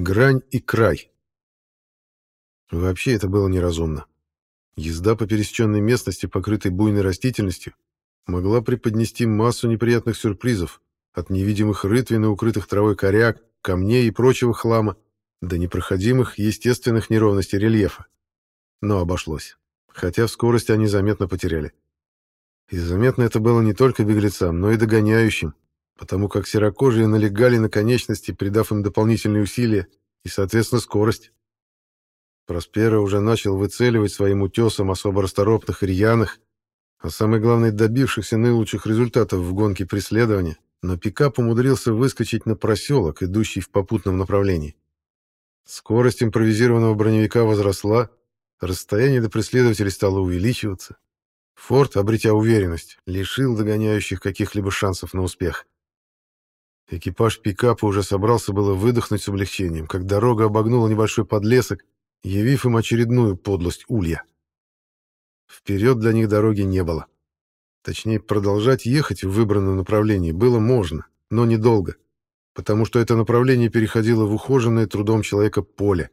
Грань и край. Вообще это было неразумно. Езда по пересеченной местности, покрытой буйной растительностью, могла преподнести массу неприятных сюрпризов, от невидимых рытвин и укрытых травой коряк, камней и прочего хлама, до непроходимых естественных неровностей рельефа. Но обошлось, хотя в скорости они заметно потеряли. И заметно это было не только беглецам, но и догоняющим, потому как серокожие налегали на конечности, придав им дополнительные усилия и, соответственно, скорость. Проспера уже начал выцеливать своим утесом особо расторопных и рьяных, а самое главное, добившихся наилучших результатов в гонке преследования, но пикап умудрился выскочить на проселок, идущий в попутном направлении. Скорость импровизированного броневика возросла, расстояние до преследователей стало увеличиваться. Форд, обретя уверенность, лишил догоняющих каких-либо шансов на успех. Экипаж пикапа уже собрался было выдохнуть с облегчением, как дорога обогнула небольшой подлесок, явив им очередную подлость улья. Вперед для них дороги не было. Точнее, продолжать ехать в выбранном направлении было можно, но недолго, потому что это направление переходило в ухоженное трудом человека поле.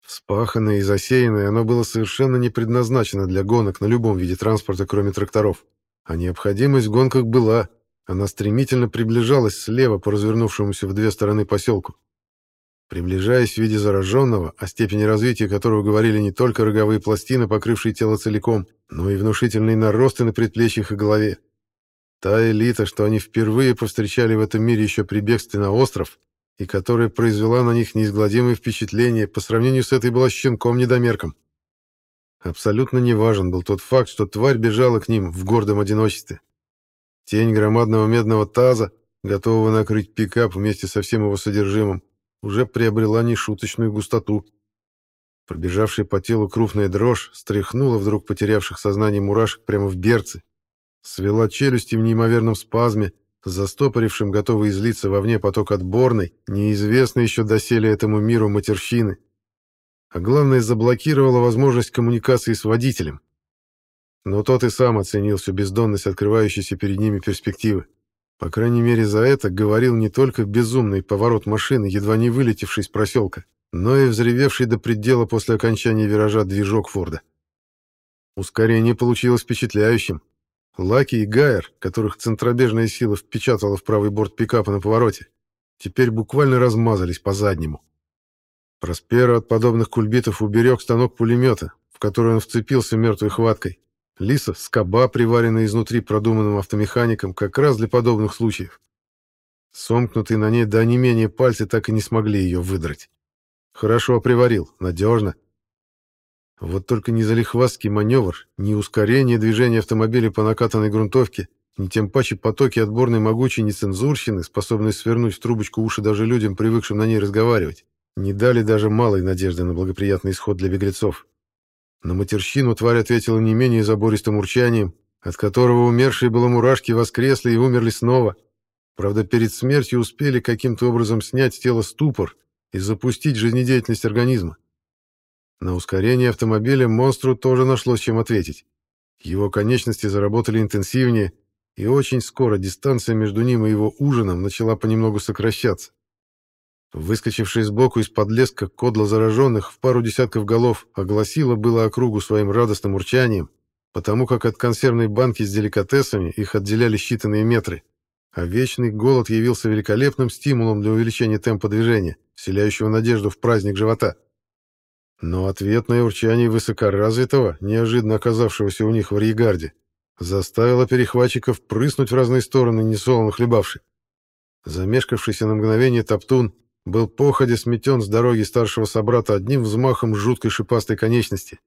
Вспаханное и засеянное, оно было совершенно не предназначено для гонок на любом виде транспорта, кроме тракторов. А необходимость в гонках была, она стремительно приближалась слева по развернувшемуся в две стороны поселку. Приближаясь в виде зараженного, о степени развития которого говорили не только роговые пластины, покрывшие тело целиком, но и внушительные наросты на предплечьях и голове. Та элита, что они впервые повстречали в этом мире еще при бегстве на остров, и которая произвела на них неизгладимое впечатление, по сравнению с этой была щенком-недомерком. Абсолютно неважен был тот факт, что тварь бежала к ним в гордом одиночестве. Тень громадного медного таза, готового накрыть пикап вместе со всем его содержимым, уже приобрела нешуточную густоту. Пробежавшая по телу крупная дрожь стряхнула вдруг потерявших сознание мурашек прямо в берцы, свела челюсти в неимоверном спазме, застопорившим готовый излиться вовне поток отборной, неизвестной еще доселе этому миру матерщины. А главное, заблокировала возможность коммуникации с водителем. Но тот и сам оценил всю бездонность открывающейся перед ними перспективы. По крайней мере, за это говорил не только безумный поворот машины, едва не вылетевший из проселка, но и взревевший до предела после окончания виража движок Форда. Ускорение получилось впечатляющим. Лаки и Гайер, которых центробежная сила впечатала в правый борт пикапа на повороте, теперь буквально размазались по заднему. Проспера от подобных кульбитов уберег станок пулемета, в который он вцепился мертвой хваткой, Лиса — скоба, приваренная изнутри продуманным автомехаником, как раз для подобных случаев. Сомкнутые на ней до менее пальцы так и не смогли ее выдрать. Хорошо приварил, надежно. Вот только ни залихвастский маневр, ни ускорение движения автомобиля по накатанной грунтовке, ни тем паче потоки отборной могучей нецензурщины, способной свернуть в трубочку уши даже людям, привыкшим на ней разговаривать, не дали даже малой надежды на благоприятный исход для беглецов. На матерщину тварь ответила не менее забористым урчанием, от которого умершие было мурашки воскресли и умерли снова. Правда, перед смертью успели каким-то образом снять с тела ступор и запустить жизнедеятельность организма. На ускорение автомобиля монстру тоже нашлось чем ответить. Его конечности заработали интенсивнее, и очень скоро дистанция между ним и его ужином начала понемногу сокращаться. Выскочившая сбоку из-под леска кодла зараженных в пару десятков голов огласила было округу своим радостным урчанием, потому как от консервной банки с деликатесами их отделяли считанные метры, а вечный голод явился великолепным стимулом для увеличения темпа движения, вселяющего надежду в праздник живота. Но ответное урчание высокоразвитого, неожиданно оказавшегося у них в Ригарде, заставило перехватчиков прыснуть в разные стороны, несолоно хлебавши. Замешкавшийся на мгновение Топтун был походе сметен с дороги старшего собрата одним взмахом жуткой шипастой конечности.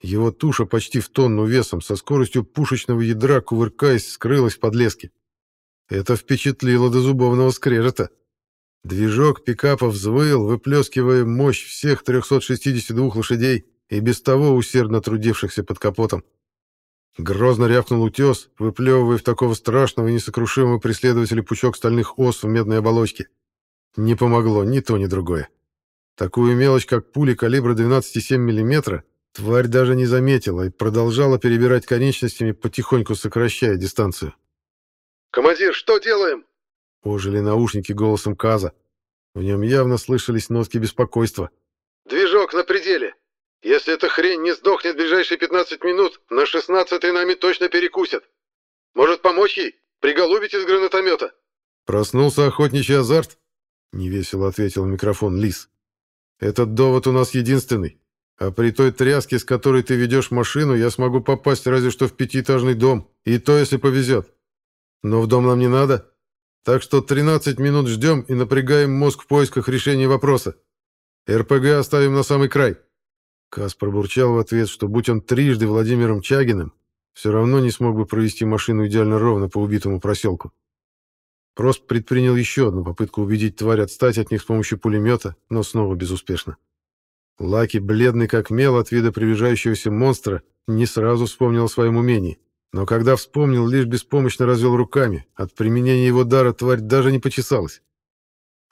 Его туша почти в тонну весом, со скоростью пушечного ядра, кувыркаясь, скрылась в подлеске. Это впечатлило до зубовного скрежета. Движок пикапа взвыл, выплескивая мощь всех 362 лошадей и без того усердно трудившихся под капотом. Грозно рявкнул утес, выплевывая в такого страшного и несокрушимого преследователя пучок стальных ос в медной оболочке. Не помогло ни то, ни другое. Такую мелочь, как пули калибра 12,7 мм, тварь даже не заметила и продолжала перебирать конечностями, потихоньку сокращая дистанцию. «Командир, что делаем?» Ожили наушники голосом Каза. В нем явно слышались нотки беспокойства. «Движок на пределе. Если эта хрень не сдохнет в ближайшие 15 минут, на 16-й нами точно перекусят. Может, помочь ей? Приголубить из гранатомета?» «Проснулся охотничий азарт?» — невесело ответил в микрофон Лис. «Этот довод у нас единственный. А при той тряске, с которой ты ведешь машину, я смогу попасть разве что в пятиэтажный дом. И то, если повезет. Но в дом нам не надо. Так что 13 минут ждем и напрягаем мозг в поисках решения вопроса. РПГ оставим на самый край. Кас пробурчал в ответ, что будь он трижды Владимиром Чагиным, все равно не смог бы провести машину идеально ровно по убитому проселку. Прост предпринял еще одну попытку убедить тварь отстать от них с помощью пулемета, но снова безуспешно. Лаки, бледный как мел от вида приближающегося монстра, не сразу вспомнил о своем умении. Но когда вспомнил, лишь беспомощно развел руками. От применения его дара тварь даже не почесалась.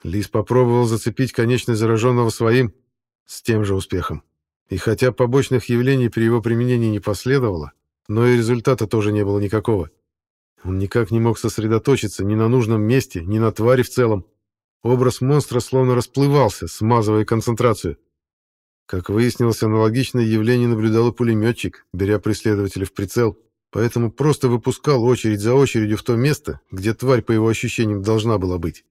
Лис попробовал зацепить конечность зараженного своим, с тем же успехом. И хотя побочных явлений при его применении не последовало, но и результата тоже не было никакого. Он никак не мог сосредоточиться ни на нужном месте, ни на твари в целом. Образ монстра словно расплывался, смазывая концентрацию. Как выяснилось, аналогичное явление наблюдал пулеметчик, беря преследователя в прицел, поэтому просто выпускал очередь за очередью в то место, где тварь, по его ощущениям, должна была быть.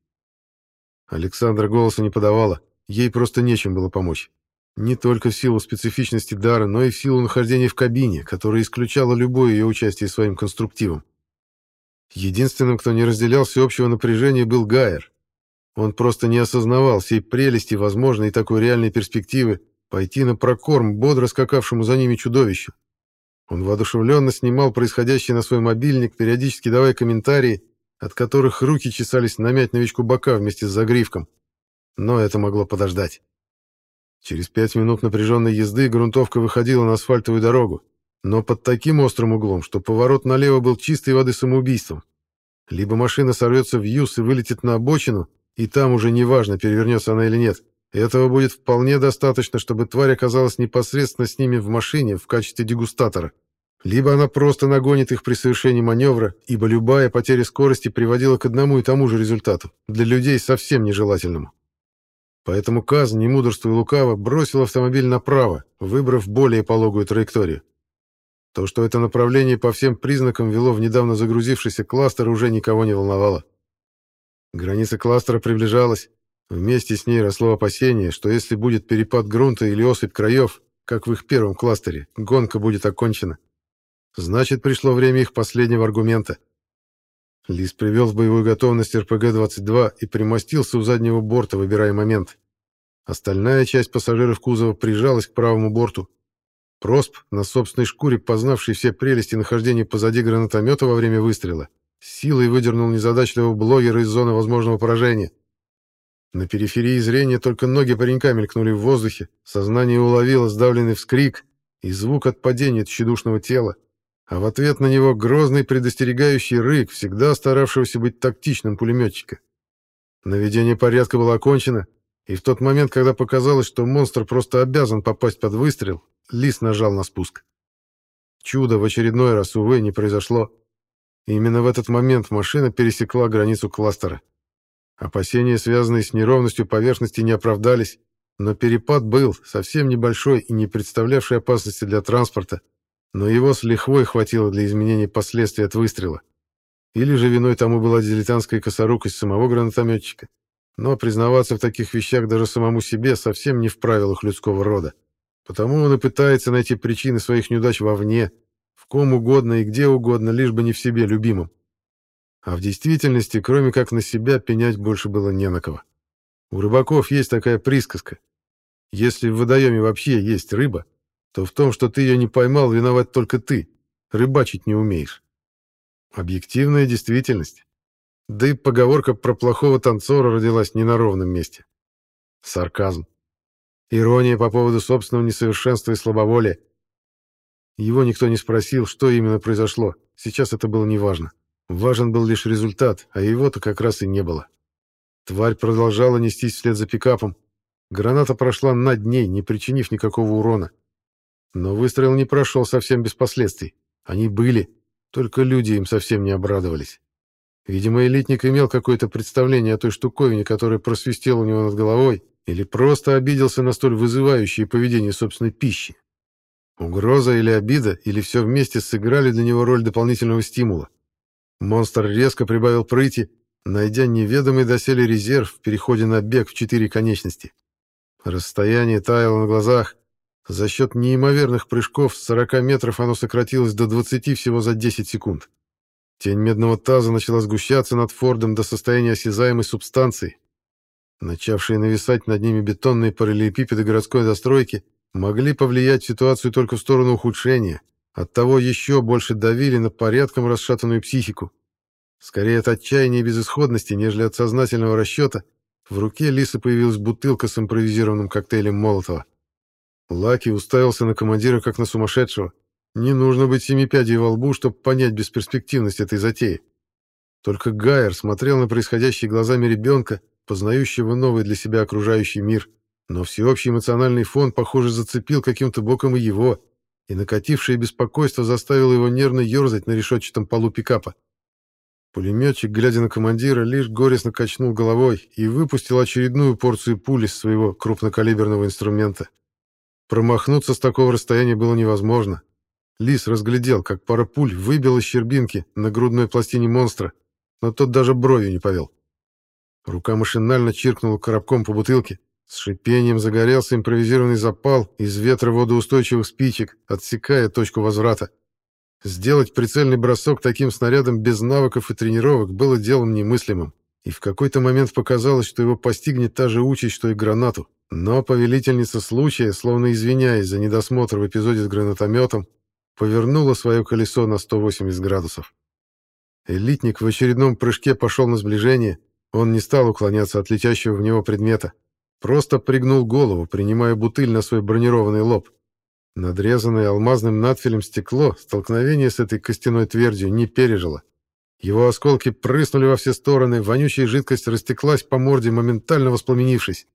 Александра голоса не подавала, ей просто нечем было помочь. Не только в силу специфичности дара, но и в силу нахождения в кабине, которая исключала любое ее участие своим конструктивом. Единственным, кто не разделял всеобщего напряжения, был Гайер. Он просто не осознавал всей прелести возможной такой реальной перспективы пойти на прокорм бодро скакавшему за ними чудовищу. Он воодушевленно снимал происходящее на свой мобильник, периодически давая комментарии, от которых руки чесались намять новичку бока вместе с загривком. Но это могло подождать. Через пять минут напряженной езды грунтовка выходила на асфальтовую дорогу, но под таким острым углом, что поворот налево был чистой воды самоубийством. Либо машина сорвется в юз и вылетит на обочину, и там уже неважно, перевернется она или нет. Этого будет вполне достаточно, чтобы тварь оказалась непосредственно с ними в машине в качестве дегустатора. Либо она просто нагонит их при совершении маневра, ибо любая потеря скорости приводила к одному и тому же результату, для людей совсем нежелательному. Поэтому Каз, не мудрствуя лукаво, бросил автомобиль направо, выбрав более пологую траекторию. То, что это направление по всем признакам вело в недавно загрузившийся кластер, уже никого не волновало. Граница кластера приближалась, Вместе с ней росло опасение, что если будет перепад грунта или осыпь краев, как в их первом кластере, гонка будет окончена. Значит, пришло время их последнего аргумента. Лис привел в боевую готовность РПГ-22 и примостился у заднего борта, выбирая момент. Остальная часть пассажиров кузова прижалась к правому борту. Просп, на собственной шкуре познавший все прелести нахождения позади гранатомета во время выстрела, силой выдернул незадачливого блогера из зоны возможного поражения. На периферии зрения только ноги паренька мелькнули в воздухе, сознание уловило сдавленный вскрик и звук от падения тщедушного тела, а в ответ на него грозный предостерегающий рык, всегда старавшегося быть тактичным пулеметчика. Наведение порядка было окончено, и в тот момент, когда показалось, что монстр просто обязан попасть под выстрел, Лис нажал на спуск. Чудо в очередной раз, увы, не произошло. И именно в этот момент машина пересекла границу кластера. Опасения, связанные с неровностью поверхности, не оправдались, но перепад был совсем небольшой и не представлявший опасности для транспорта, но его с лихвой хватило для изменения последствий от выстрела. Или же виной тому была дилетантская косорукость самого гранатометчика. Но признаваться в таких вещах даже самому себе совсем не в правилах людского рода. Потому он и пытается найти причины своих неудач вовне, в ком угодно и где угодно, лишь бы не в себе любимом. А в действительности, кроме как на себя, пенять больше было не на кого. У рыбаков есть такая присказка. Если в водоеме вообще есть рыба, то в том, что ты ее не поймал, виноват только ты. Рыбачить не умеешь. Объективная действительность. Да и поговорка про плохого танцора родилась не на ровном месте. Сарказм. Ирония по поводу собственного несовершенства и слабоволия. Его никто не спросил, что именно произошло. Сейчас это было неважно. Важен был лишь результат, а его-то как раз и не было. Тварь продолжала нестись вслед за пикапом. Граната прошла над ней, не причинив никакого урона. Но выстрел не прошел совсем без последствий. Они были, только люди им совсем не обрадовались. Видимо, элитник имел какое-то представление о той штуковине, которая просвистела у него над головой, или просто обиделся на столь вызывающее поведение собственной пищи. Угроза или обида, или все вместе сыграли для него роль дополнительного стимула. Монстр резко прибавил прыти, найдя неведомый доселе резерв в переходе на бег в четыре конечности. Расстояние таяло на глазах. За счет неимоверных прыжков с 40 метров оно сократилось до 20 всего за 10 секунд. Тень медного таза начала сгущаться над Фордом до состояния осязаемой субстанции. Начавшие нависать над ними бетонные параллелепипеды городской застройки могли повлиять ситуацию только в сторону ухудшения, оттого еще больше давили на порядком расшатанную психику. Скорее от отчаяния и безысходности, нежели от сознательного расчета, в руке Лисы появилась бутылка с импровизированным коктейлем Молотова. Лаки уставился на командира как на сумасшедшего. Не нужно быть семипядей во лбу, чтобы понять бесперспективность этой затеи. Только Гайер смотрел на происходящее глазами ребенка, познающего новый для себя окружающий мир. Но всеобщий эмоциональный фон, похоже, зацепил каким-то боком и его, и накатившее беспокойство заставило его нервно ерзать на решетчатом полу пикапа. Пулеметчик, глядя на командира, лишь горестно качнул головой и выпустил очередную порцию пули с своего крупнокалиберного инструмента. Промахнуться с такого расстояния было невозможно. Лис разглядел, как пара пуль выбила щербинки на грудной пластине монстра, но тот даже бровью не повел. Рука машинально чиркнула коробком по бутылке. С шипением загорелся импровизированный запал из ветра водоустойчивых спичек, отсекая точку возврата. Сделать прицельный бросок таким снарядом без навыков и тренировок было делом немыслимым, и в какой-то момент показалось, что его постигнет та же участь, что и гранату. Но повелительница случая, словно извиняясь за недосмотр в эпизоде с гранатометом, повернула свое колесо на 180 градусов. Элитник в очередном прыжке пошел на сближение, он не стал уклоняться от летящего в него предмета, просто пригнул голову, принимая бутыль на свой бронированный лоб. Надрезанное алмазным надфилем стекло столкновение с этой костяной твердью не пережило. Его осколки прыснули во все стороны, вонючая жидкость растеклась по морде, моментально воспламенившись.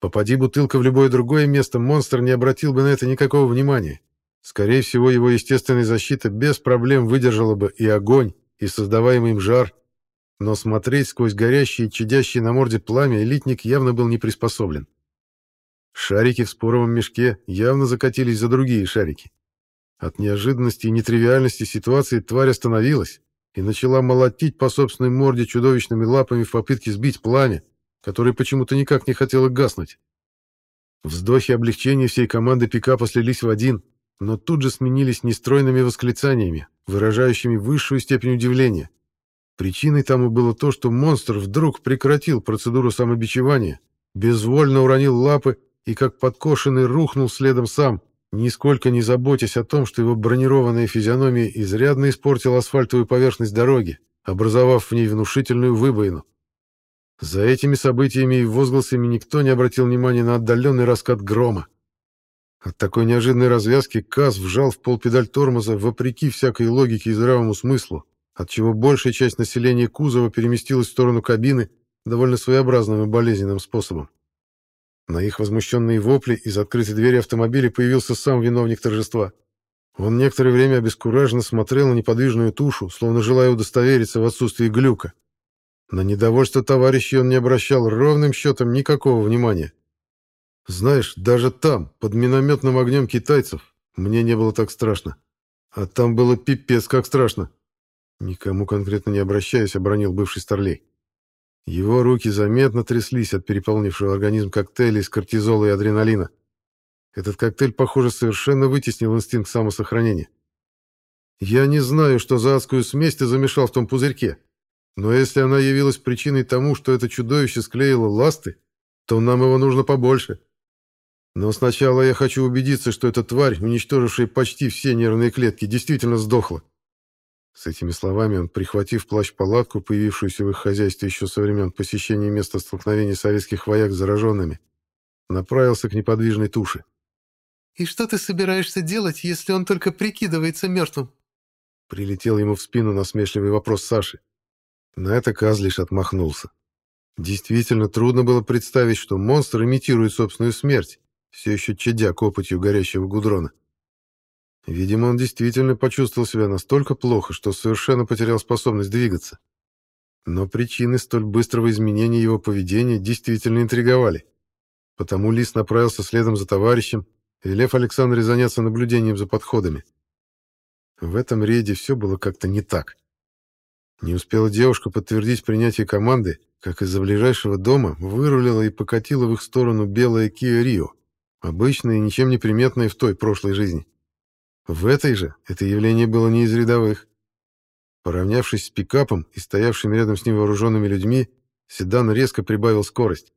Попади бутылка в любое другое место, монстр не обратил бы на это никакого внимания. Скорее всего, его естественная защита без проблем выдержала бы и огонь, и создаваемый им жар. Но смотреть сквозь горящие, чадящие на морде пламя элитник явно был не приспособлен. Шарики в споровом мешке явно закатились за другие шарики. От неожиданности и нетривиальности ситуации тварь остановилась и начала молотить по собственной морде чудовищными лапами в попытке сбить пламя, которое почему-то никак не хотело гаснуть. Вздохи облегчения всей команды пикапа слились в один, но тут же сменились нестройными восклицаниями, выражающими высшую степень удивления. Причиной тому было то, что монстр вдруг прекратил процедуру самобичевания, безвольно уронил лапы и как подкошенный рухнул следом сам, нисколько не заботясь о том, что его бронированная физиономия изрядно испортила асфальтовую поверхность дороги, образовав в ней внушительную выбоину. За этими событиями и возгласами никто не обратил внимания на отдаленный раскат грома. От такой неожиданной развязки Каз вжал в пол педаль тормоза вопреки всякой логике и здравому смыслу, отчего большая часть населения кузова переместилась в сторону кабины довольно своеобразным и болезненным способом. На их возмущенные вопли из открытой двери автомобиля появился сам виновник торжества. Он некоторое время обескураженно смотрел на неподвижную тушу, словно желая удостовериться в отсутствии глюка. На недовольство товарищей он не обращал ровным счетом никакого внимания. Знаешь, даже там, под минометным огнем китайцев, мне не было так страшно. А там было пипец как страшно. Никому конкретно не обращаясь, обронил бывший старлей. Его руки заметно тряслись от переполнившего организм коктейля из кортизола и адреналина. Этот коктейль, похоже, совершенно вытеснил инстинкт самосохранения. Я не знаю, что за адскую смесь ты замешал в том пузырьке, но если она явилась причиной тому, что это чудовище склеило ласты, то нам его нужно побольше. Но сначала я хочу убедиться, что эта тварь, уничтожившая почти все нервные клетки, действительно сдохла. С этими словами он, прихватив плащ-палатку, появившуюся в их хозяйстве еще со времен посещения места столкновения советских вояк с зараженными, направился к неподвижной туше. «И что ты собираешься делать, если он только прикидывается мертвым?» Прилетел ему в спину насмешливый вопрос Саши. На это Каз лишь отмахнулся. Действительно трудно было представить, что монстр имитирует собственную смерть, все еще чадя копотью горящего гудрона. Видимо, он действительно почувствовал себя настолько плохо, что совершенно потерял способность двигаться. Но причины столь быстрого изменения его поведения действительно интриговали. Потому Лис направился следом за товарищем, велев Александре заняться наблюдением за подходами. В этом рейде все было как-то не так. Не успела девушка подтвердить принятие команды, как из-за ближайшего дома вырулила и покатила в их сторону белая Kia Rio, обычная и ничем не приметная в той прошлой жизни. В этой же это явление было не из рядовых. Поравнявшись с пикапом и стоявшими рядом с ним вооруженными людьми, седан резко прибавил скорость.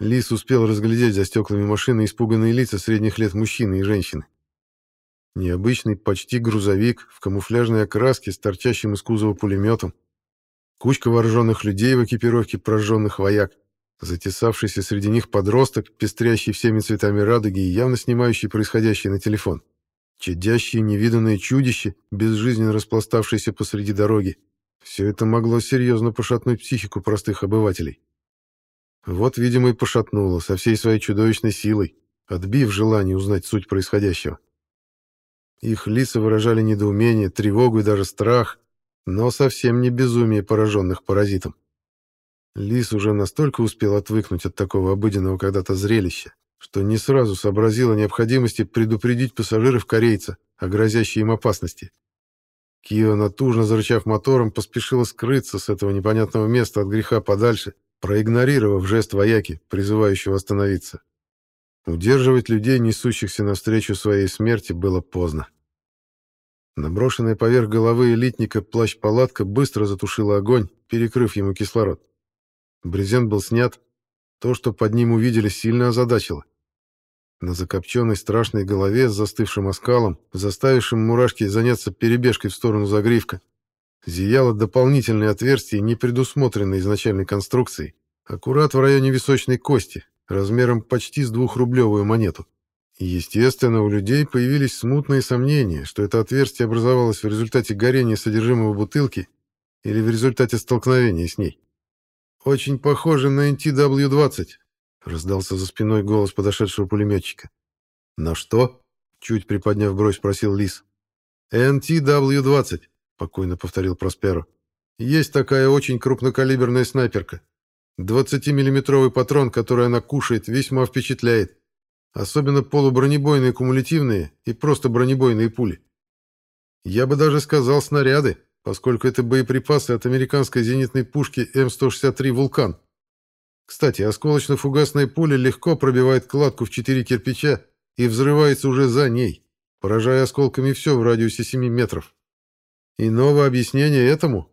Лис успел разглядеть за стеклами машины испуганные лица средних лет мужчины и женщины. Необычный почти грузовик в камуфляжной окраске с торчащим из кузова пулеметом, кучка вооруженных людей в экипировке прожженных вояк, затесавшийся среди них подросток, пестрящий всеми цветами радуги и явно снимающий происходящее на телефон. Чадящие невиданные чудища, безжизненно распластавшиеся посреди дороги. Все это могло серьезно пошатнуть психику простых обывателей. Вот, видимо, и пошатнуло со всей своей чудовищной силой, отбив желание узнать суть происходящего. Их лица выражали недоумение, тревогу и даже страх, но совсем не безумие пораженных паразитом. Лис уже настолько успел отвыкнуть от такого обыденного когда-то зрелища, что не сразу сообразил о необходимости предупредить пассажиров корейца о грозящей им опасности. Кио, натужно зарычав мотором, поспешила скрыться с этого непонятного места от греха подальше, проигнорировав жест вояки, призывающего остановиться. Удерживать людей, несущихся навстречу своей смерти, было поздно. Наброшенная поверх головы элитника плащ-палатка быстро затушила огонь, перекрыв ему кислород. Брезент был снят. То, что под ним увидели, сильно озадачило. На закопченной страшной голове с застывшим оскалом, заставившим мурашки заняться перебежкой в сторону загривка, зияло дополнительное отверстие, не предусмотренное изначальной конструкцией, аккурат в районе височной кости, размером почти с двухрублевую монету. И, естественно, у людей появились смутные сомнения, что это отверстие образовалось в результате горения содержимого бутылки или в результате столкновения с ней. «Очень похоже на NTW-20», — раздался за спиной голос подошедшего пулеметчика. «На что?» — чуть приподняв бровь, спросил Лис. «NTW-20», — спокойно повторил Просперо. «Есть такая очень крупнокалиберная снайперка. 20-миллиметровый патрон, который она кушает, весьма впечатляет. Особенно полубронебойные кумулятивные и просто бронебойные пули. Я бы даже сказал снаряды, поскольку это боеприпасы от американской зенитной пушки М163 «Вулкан». Кстати, осколочно-фугасная пуля легко пробивает кладку в четыре кирпича и взрывается уже за ней, поражая осколками все в радиусе 7 метров. Иного объяснения этому,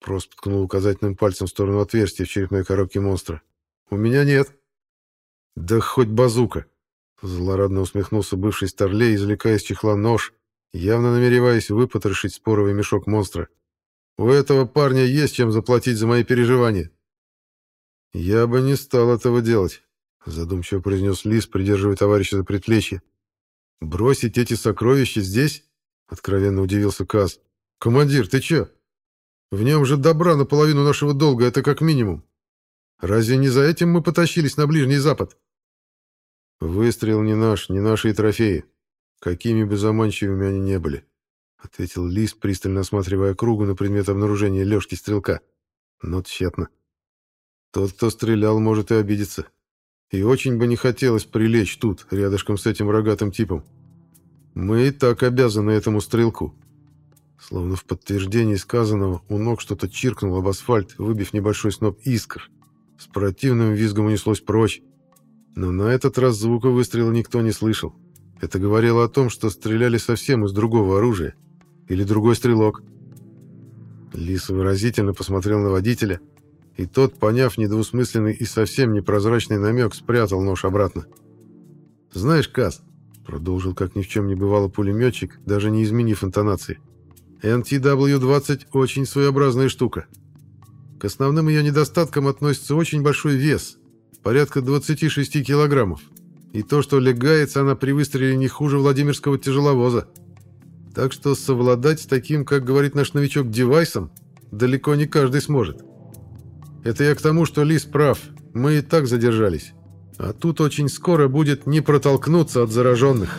просто ткнул указательным пальцем в сторону отверстия в черепной коробке монстра, у меня нет. Да хоть базука. Злорадно усмехнулся бывший старлей, извлекая из чехла нож, явно намереваясь выпотрошить споровый мешок монстра. У этого парня есть чем заплатить за мои переживания. «Я бы не стал этого делать», — задумчиво произнес Лис, придерживая товарища за предплечье. «Бросить эти сокровища здесь?» — откровенно удивился Каз. «Командир, ты чё? В нем же добра наполовину нашего долга, это как минимум. Разве не за этим мы потащились на Ближний Запад?» «Выстрел не наш, не наши трофеи, какими бы заманчивыми они не были», — ответил Лис, пристально осматривая кругу на предмет обнаружения Лёшки-стрелка. Но тщетно. Тот, кто стрелял, может и обидеться. И очень бы не хотелось прилечь тут, рядышком с этим рогатым типом. Мы и так обязаны этому стрелку. Словно в подтверждении сказанного, у ног что-то чиркнул об асфальт, выбив небольшой сноп искр. С противным визгом унеслось прочь. Но на этот раз звука выстрела никто не слышал. Это говорило о том, что стреляли совсем из другого оружия. Или другой стрелок. Лис выразительно посмотрел на водителя — и тот, поняв недвусмысленный и совсем непрозрачный намек, спрятал нож обратно. «Знаешь, Каз», — продолжил как ни в чем не бывало пулеметчик, даже не изменив интонации, «NTW-20 очень своеобразная штука. К основным ее недостаткам относится очень большой вес, порядка 26 килограммов, и то, что легается она при выстреле не хуже Владимирского тяжеловоза. Так что совладать с таким, как говорит наш новичок, девайсом далеко не каждый сможет». Это я к тому, что Лис прав. Мы и так задержались. А тут очень скоро будет не протолкнуться от зараженных».